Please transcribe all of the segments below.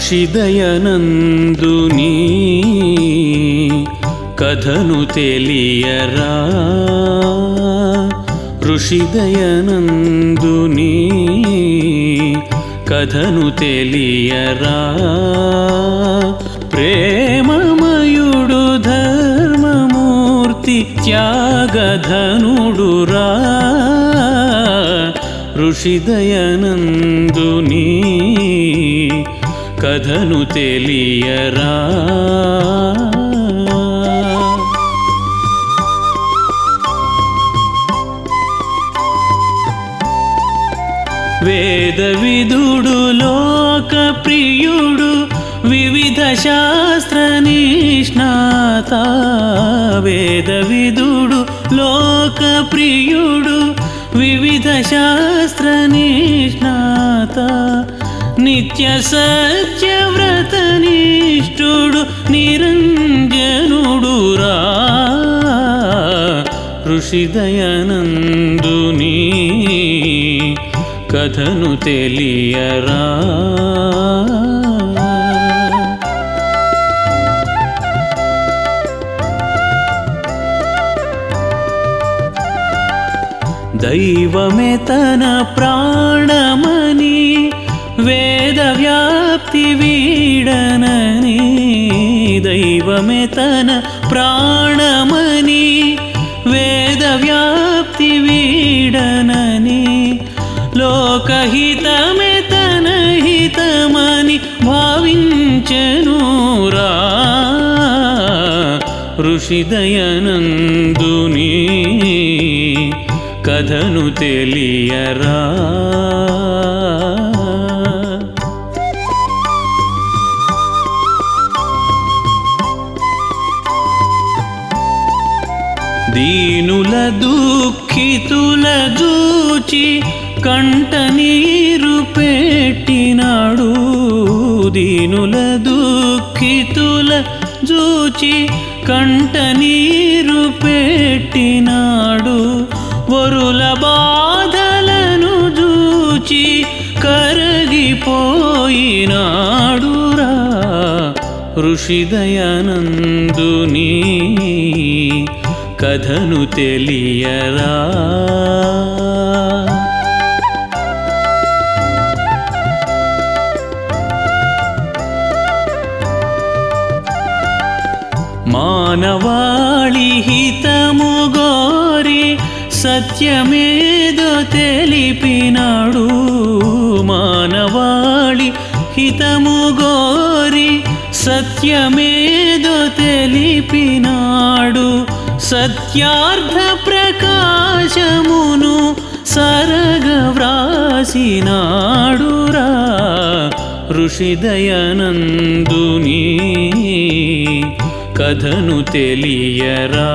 ఋషిదయనందుని కథను తెలియరా? ఋషిదయనందుని కథను తెలియరా? ప్రేమమయుడు ధర్మమూర్తి త్యాగధనుడురా? ఋషిదయనందుని కథను తెలియరా? వేద విదుడు లోక ప్రియుడు వివిధ శాస్త్ర నిష్ణాత. వేద విదుడు లోక ప్రియుడు వివిధ శాస్త్ర నిష్ణాత. నిత్య సత్యవ్రత నిష్ఠుడు నిరంజనుడు రా ఋషిదయనందుని కథను తెలియరా. దైవమే తన ప్రాణమని ीडननि दैव मे तन प्राणमनि वेद व्याप्ति बीडननि लोकहितमेतनहितमनि भावी च नुरा దీనుల దుఃఖితుల చూచి కంట నీరు పెట్టినాడు. దీనుల దుఃఖితుల చూచి కంట నీరు పెట్టినాడు. వరుల బాధలను జూచి కరగిపోయినాడురా. ఋషిదయానందుని కథను తెలియరా? మానవాళి హితము గోరి సత్యమేదో తెలిపినాడు. మానవాళి హితము గోరి సత్యమేదో తెలిపినాడు. సత్యార్థ ప్రకాశమును సరగ వ్రాసినాడురా ఋషిదయనందుని కథను తెలియరా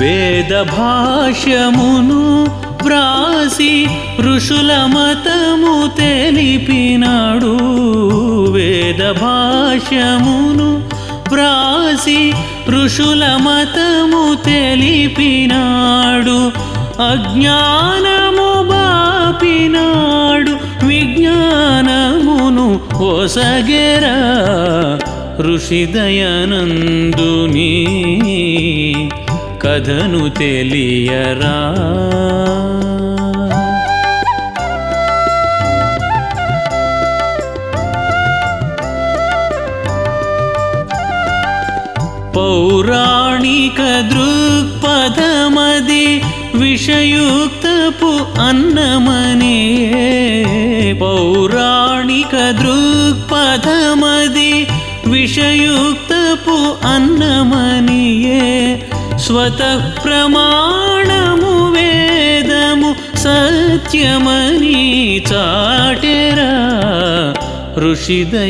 వేద భాష్యమును వ్రాసి ఋషుల మతము తెలిపినాడు. వేద భాష్యమును వ్రాసి ఋషుల మతము తెలిపినాడు. అజ్ఞానము బాపినాడు. విజ్ఞానమును ఒసగెరా ఋషిదయనందుని కథను తెలియరా? पौराणिकदृक्पथमदि विषयुक्तपु अन्नमने पौराणिकदृक्पथमदि विषयुक्तपु अन्नमनिये स्वतः प्रमाणमु वेदमु सत्यमनी चाटेरा ऋषिदयनन्दुनी।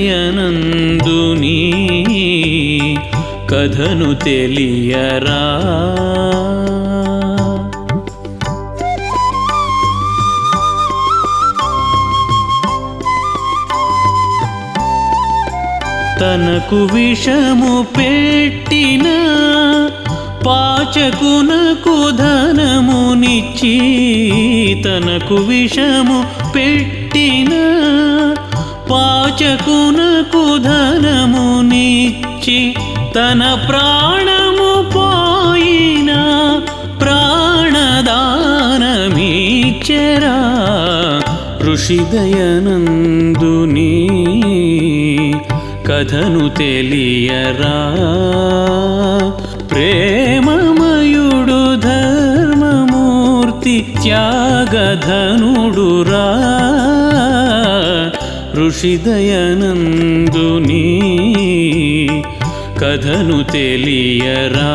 కథను తెలియరా? తనకు విషము పెట్టిన పాచకునకు ధనమునిచ్చి తనకు విషము పెట్టిన పాచకునకు ధనమునిచ్చి తన ప్రాణము పోయిన ప్రాణదానమీచెరా ఋషిదయనందుని కథను తెలియరా? ప్రేమమయుడు ధర్మమూర్తి త్యాగధనుడురా? ఋషిదయనందుని కథను తెలియరా?